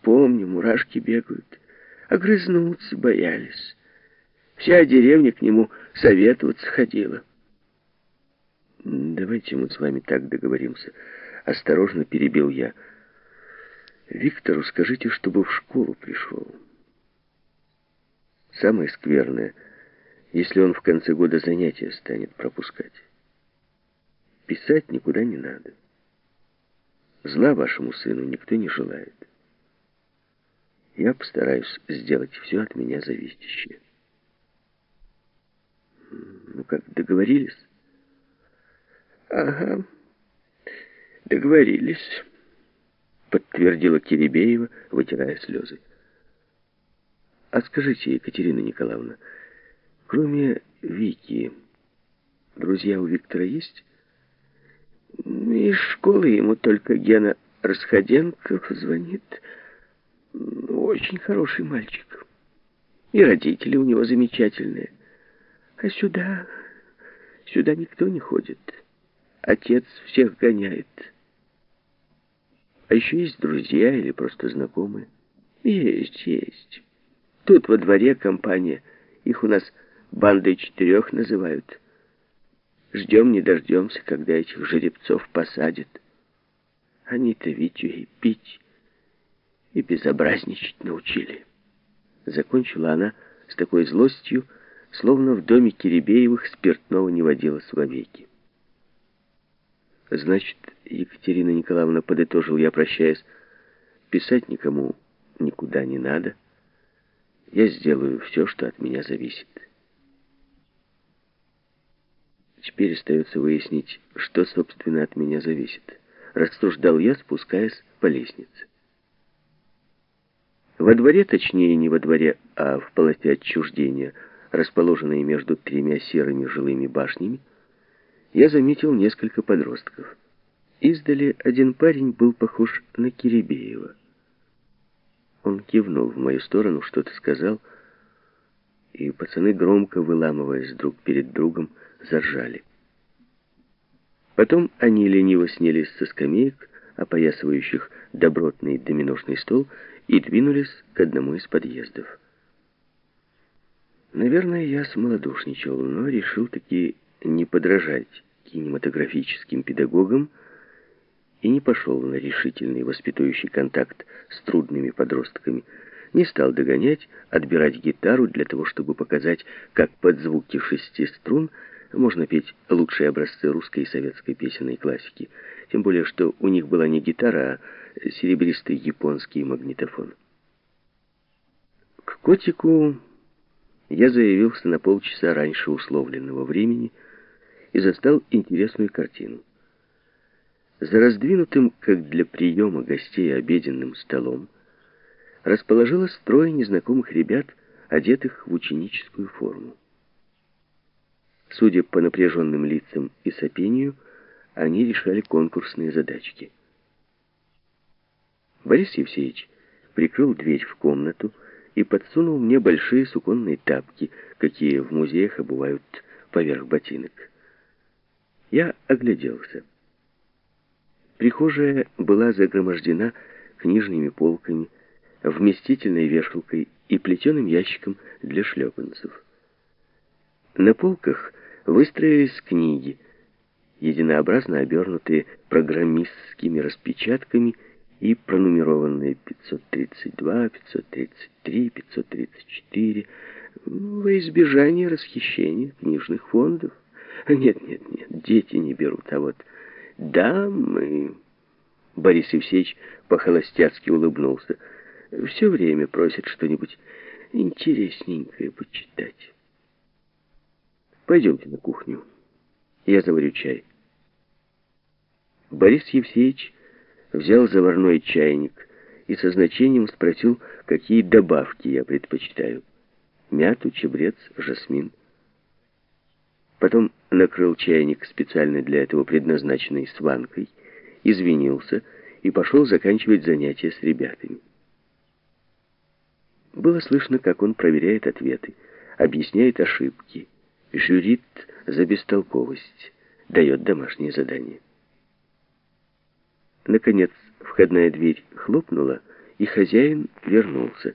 вспомню, мурашки бегают. Огрызнуться боялись. Вся деревня к нему советоваться ходила. Давайте мы с вами так договоримся. Осторожно перебил я. Виктору скажите, чтобы в школу пришел. Самое скверное, если он в конце года занятия станет пропускать. Писать никуда не надо. Зла вашему сыну никто не желает. Я постараюсь сделать все от меня зависящее. Ну как, договорились? Ага, договорились, подтвердила Киребеева, вытирая слезы. А скажите, Екатерина Николаевна, кроме Вики, друзья у Виктора есть? Из школы ему только Гена Расходенков звонит. Очень хороший мальчик. И родители у него замечательные. А сюда... сюда никто не ходит. Отец всех гоняет. А еще есть друзья или просто знакомые? Есть, есть. Тут во дворе компания. Их у нас бандой четырех называют. Ждем не дождемся, когда этих жеребцов посадят. Они-то Витю и пить, и безобразничать научили. Закончила она с такой злостью, словно в доме Киребеевых спиртного не водилось вовеки. Значит, Екатерина Николаевна, подытожил я, прощаясь, писать никому никуда не надо. Я сделаю все, что от меня зависит. Теперь остается выяснить, что, собственно, от меня зависит. Рассуждал я, спускаясь по лестнице. Во дворе, точнее, не во дворе, а в полосе отчуждения, расположенной между тремя серыми жилыми башнями, я заметил несколько подростков. Издали один парень был похож на Киребеева. Он кивнул в мою сторону, что-то сказал, и пацаны, громко выламываясь друг перед другом, заржали. Потом они лениво снялись со скамеек, опоясывающих добротный доминошный стол, и двинулись к одному из подъездов. Наверное, я смолодушничал, но решил таки не подражать кинематографическим педагогам и не пошел на решительный воспитывающий контакт с трудными подростками, не стал догонять, отбирать гитару для того, чтобы показать, как под звуки шести струн можно петь лучшие образцы русской и советской песенной классики. Тем более, что у них была не гитара, а серебристый японский магнитофон. К котику я заявился на полчаса раньше условленного времени и застал интересную картину. За раздвинутым, как для приема гостей, обеденным столом расположилось трое незнакомых ребят, одетых в ученическую форму. Судя по напряженным лицам и сопению, они решали конкурсные задачки. Борис Евсеевич прикрыл дверь в комнату и подсунул мне большие суконные тапки, какие в музеях обувают поверх ботинок. Я огляделся. Прихожая была загромождена книжными полками, вместительной вешалкой и плетеным ящиком для шлепанцев. На полках выстроились книги, единообразно обернутые программистскими распечатками и пронумерованные 532, 533, 534 во избежание расхищения книжных фондов. Нет, нет, нет, дети не берут, а вот дамы... Борис Евсеевич по-холостяцки улыбнулся. Все время просят что-нибудь интересненькое почитать. Пойдемте на кухню. Я заварю чай. Борис Евсеевич взял заварной чайник и со значением спросил, какие добавки я предпочитаю. Мяту, чебрец, жасмин. Потом накрыл чайник специально для этого предназначенной сванкой, извинился и пошел заканчивать занятия с ребятами. Было слышно, как он проверяет ответы, объясняет ошибки, жюрит за бестолковость, дает домашнее задание. Наконец, входная дверь хлопнула, и хозяин вернулся.